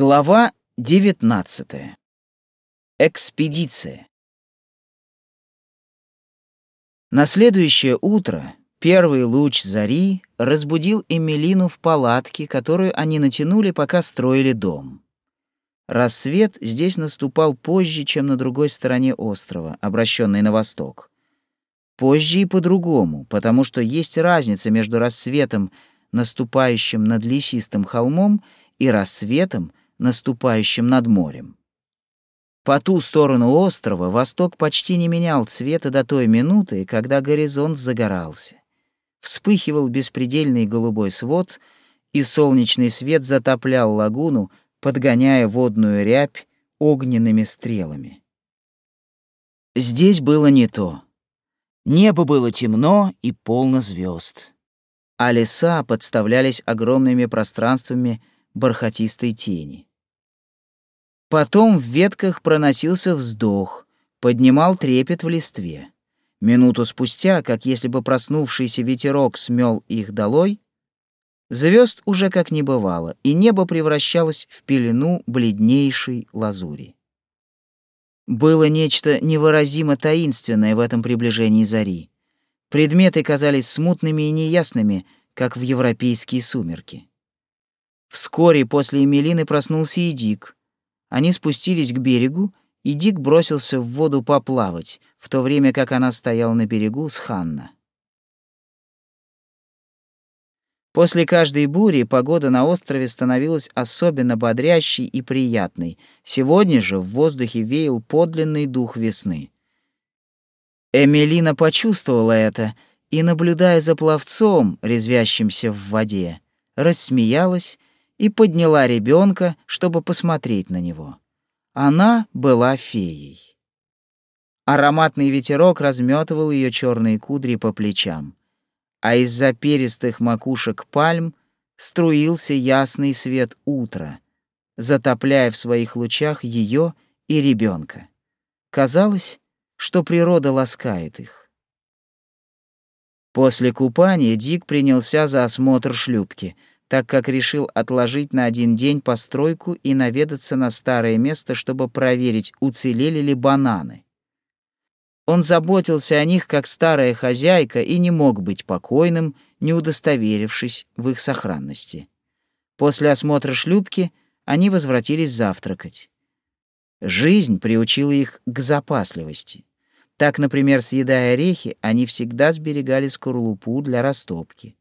Глава 19. Экспедиция. На следующее утро первый луч зари разбудил Эмилину в палатке, которую они натянули, пока строили дом. Рассвет здесь наступал позже, чем на другой стороне острова, обращенной на восток. Позже и по-другому, потому что есть разница между рассветом, наступающим над лесистым холмом, и рассветом, наступающим над морем. По ту сторону острова восток почти не менял цвета до той минуты, когда горизонт загорался. Вспыхивал беспредельный голубой свод, и солнечный свет затоплял лагуну, подгоняя водную рябь огненными стрелами. Здесь было не то. Небо было темно и полно звезд, а леса подставлялись огромными пространствами бархатистой тени. Потом в ветках проносился вздох, поднимал трепет в листве. Минуту спустя, как если бы проснувшийся ветерок смел их долой, звезд уже как не бывало, и небо превращалось в пелену бледнейшей лазури. Было нечто невыразимо таинственное в этом приближении зари. Предметы казались смутными и неясными, как в европейские сумерки. Вскоре после Эмилины проснулся и Дик — они спустились к берегу, и Дик бросился в воду поплавать, в то время как она стояла на берегу с Ханна. После каждой бури погода на острове становилась особенно бодрящей и приятной. Сегодня же в воздухе веял подлинный дух весны. Эмилина почувствовала это и, наблюдая за пловцом, резвящимся в воде, рассмеялась и подняла ребенка, чтобы посмотреть на него. Она была феей. Ароматный ветерок разметывал ее черные кудри по плечам, а из-за перистых макушек пальм струился ясный свет утра, затопляя в своих лучах ее и ребенка. Казалось, что природа ласкает их. После купания Дик принялся за осмотр шлюпки — так как решил отложить на один день постройку и наведаться на старое место, чтобы проверить, уцелели ли бананы. Он заботился о них как старая хозяйка и не мог быть покойным, не удостоверившись в их сохранности. После осмотра шлюпки они возвратились завтракать. Жизнь приучила их к запасливости. Так, например, съедая орехи, они всегда сберегали скорлупу для растопки.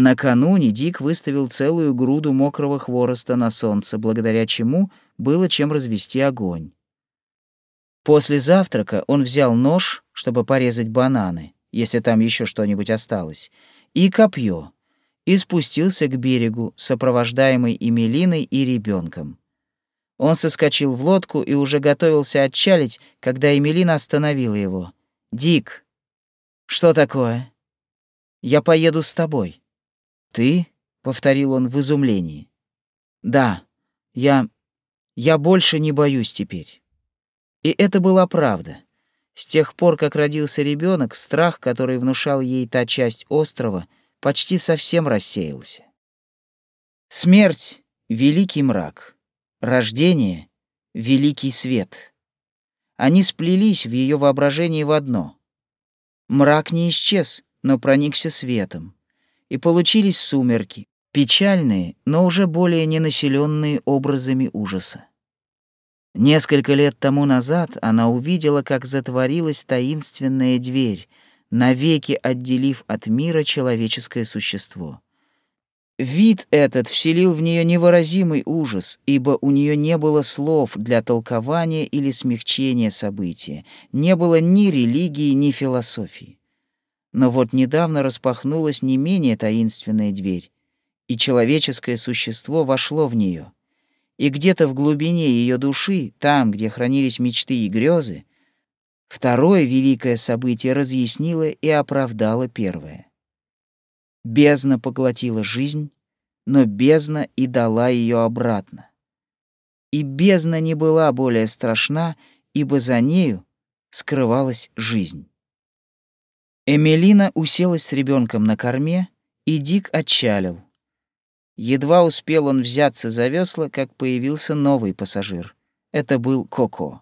Накануне Дик выставил целую груду мокрого хвороста на солнце, благодаря чему было чем развести огонь. После завтрака он взял нож, чтобы порезать бананы, если там еще что-нибудь осталось, и копье, и спустился к берегу, сопровождаемый Эмилиной и ребенком. Он соскочил в лодку и уже готовился отчалить, когда Эмилина остановила его. «Дик, что такое? Я поеду с тобой». «Ты?» — повторил он в изумлении. «Да, я... я больше не боюсь теперь». И это была правда. С тех пор, как родился ребенок, страх, который внушал ей та часть острова, почти совсем рассеялся. Смерть — великий мрак, рождение — великий свет. Они сплелись в ее воображении в одно. Мрак не исчез, но проникся светом и получились сумерки, печальные, но уже более ненаселенные образами ужаса. Несколько лет тому назад она увидела, как затворилась таинственная дверь, навеки отделив от мира человеческое существо. Вид этот вселил в нее невыразимый ужас, ибо у нее не было слов для толкования или смягчения события, не было ни религии, ни философии. Но вот недавно распахнулась не менее таинственная дверь, и человеческое существо вошло в нее. И где-то в глубине ее души, там, где хранились мечты и грезы, второе великое событие разъяснило и оправдало первое. Бездна поглотила жизнь, но бездна и дала ее обратно. И бездна не была более страшна, ибо за нею скрывалась жизнь. Эмилина уселась с ребенком на корме, и Дик отчалил. Едва успел он взяться за весла, как появился новый пассажир. Это был Коко.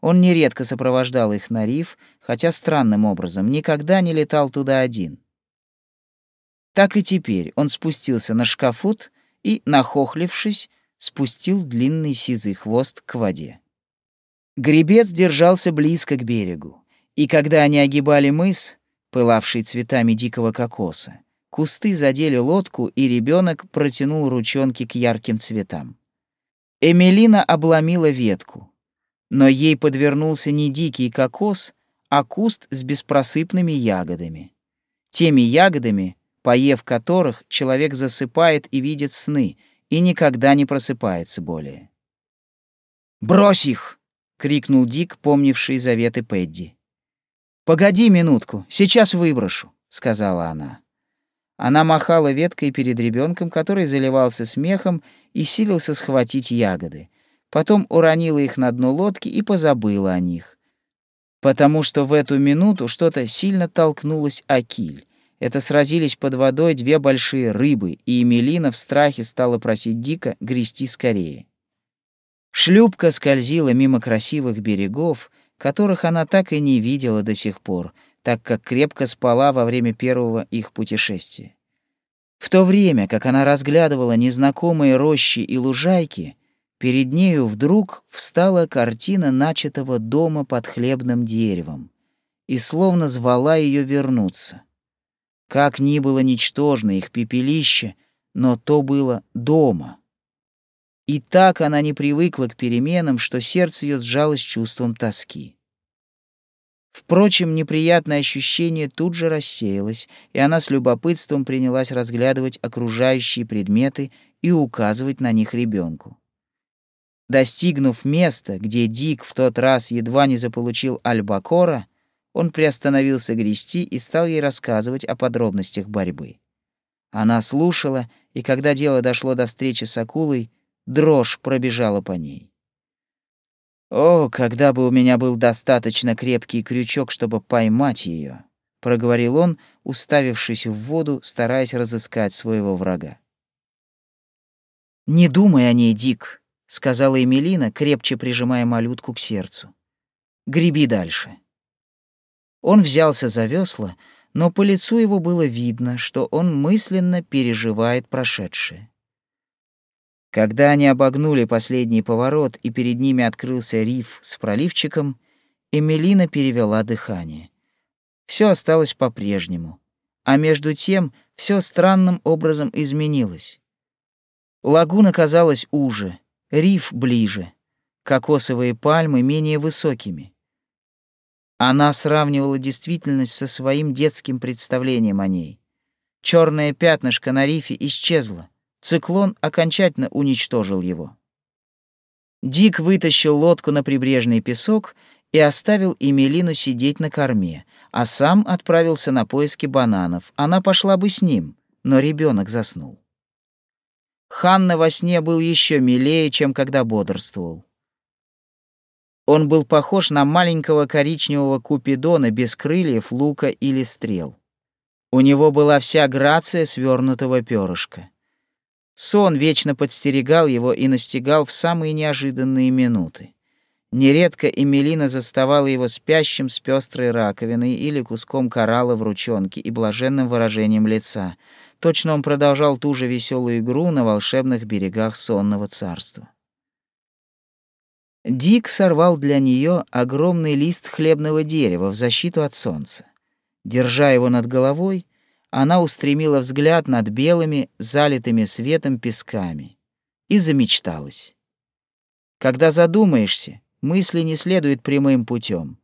Он нередко сопровождал их на риф, хотя странным образом никогда не летал туда один. Так и теперь он спустился на шкафут и, нахохлившись, спустил длинный сизый хвост к воде. Гребец держался близко к берегу, и когда они огибали мыс, пылавший цветами дикого кокоса, кусты задели лодку, и ребенок протянул ручонки к ярким цветам. Эмилина обломила ветку, но ей подвернулся не дикий кокос, а куст с беспросыпными ягодами. Теми ягодами, поев которых, человек засыпает и видит сны, и никогда не просыпается более. «Брось их!» — крикнул Дик, помнивший заветы Пэдди. «Погоди минутку, сейчас выброшу», — сказала она. Она махала веткой перед ребенком, который заливался смехом и силился схватить ягоды потом уронила их на дно лодки и позабыла о них. Потому что в эту минуту что-то сильно толкнулось о киль. Это сразились под водой две большие рыбы, и Эмилина в страхе стала просить Дика грести скорее. Шлюпка скользила мимо красивых берегов, которых она так и не видела до сих пор, так как крепко спала во время первого их путешествия. В то время, как она разглядывала незнакомые рощи и лужайки, Перед нею вдруг встала картина начатого дома под хлебным деревом и словно звала ее вернуться. Как ни было ничтожно их пепелище, но то было дома. И так она не привыкла к переменам, что сердце ее сжалось чувством тоски. Впрочем, неприятное ощущение тут же рассеялось, и она с любопытством принялась разглядывать окружающие предметы и указывать на них ребенку. Достигнув места, где Дик в тот раз едва не заполучил альбакора, он приостановился грести и стал ей рассказывать о подробностях борьбы. Она слушала, и когда дело дошло до встречи с акулой, дрожь пробежала по ней. «О, когда бы у меня был достаточно крепкий крючок, чтобы поймать ее, проговорил он, уставившись в воду, стараясь разыскать своего врага. «Не думай о ней, Дик», — сказала Эмилина, крепче прижимая малютку к сердцу. «Греби дальше». Он взялся за весла, но по лицу его было видно, что он мысленно переживает прошедшее. Когда они обогнули последний поворот и перед ними открылся риф с проливчиком, Эмилина перевела дыхание. Все осталось по-прежнему, а между тем все странным образом изменилось. Лагуна казалась уже, риф ближе, кокосовые пальмы менее высокими. Она сравнивала действительность со своим детским представлением о ней. Черное пятнышко на рифе исчезло. Циклон окончательно уничтожил его. Дик вытащил лодку на прибрежный песок и оставил Эмилину сидеть на корме, а сам отправился на поиски бананов. Она пошла бы с ним, но ребенок заснул. Ханна во сне был еще милее, чем когда бодрствовал. Он был похож на маленького коричневого купидона без крыльев, лука или стрел. У него была вся грация свернутого перышка. Сон вечно подстерегал его и настигал в самые неожиданные минуты. Нередко Эмилина заставала его спящим с пестрой раковиной или куском коралла в ручонке и блаженным выражением лица — Точно он продолжал ту же веселую игру на волшебных берегах сонного царства. Дик сорвал для нее огромный лист хлебного дерева в защиту от солнца. Держа его над головой, она устремила взгляд над белыми, залитыми светом песками и замечталась. Когда задумаешься, мысли не следуют прямым путем.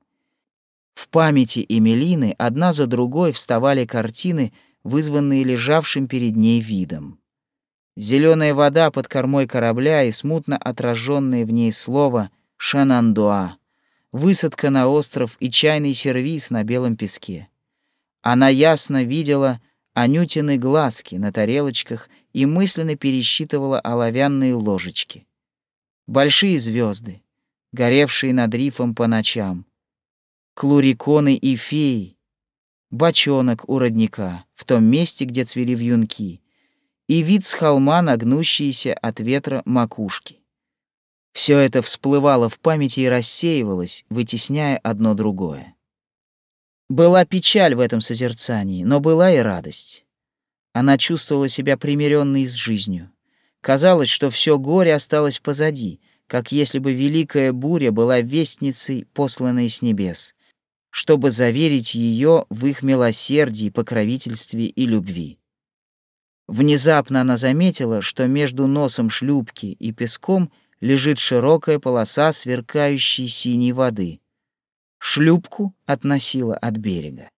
В памяти Эмилины одна за другой вставали картины — вызванные лежавшим перед ней видом. Зеленая вода под кормой корабля и смутно отраженное в ней слово «Шанандуа», высадка на остров и чайный сервиз на белом песке. Она ясно видела анютины глазки на тарелочках и мысленно пересчитывала оловянные ложечки. Большие звезды, горевшие над рифом по ночам, клуриконы и феи, бочонок у родника, в том месте, где цвели вьюнки, и вид с холма на гнущиеся от ветра макушки. Все это всплывало в памяти и рассеивалось, вытесняя одно другое. Была печаль в этом созерцании, но была и радость. Она чувствовала себя примиренной с жизнью. Казалось, что все горе осталось позади, как если бы великая буря была вестницей, посланной с небес, чтобы заверить ее в их милосердии, покровительстве и любви. Внезапно она заметила, что между носом шлюпки и песком лежит широкая полоса сверкающей синей воды. Шлюпку относила от берега.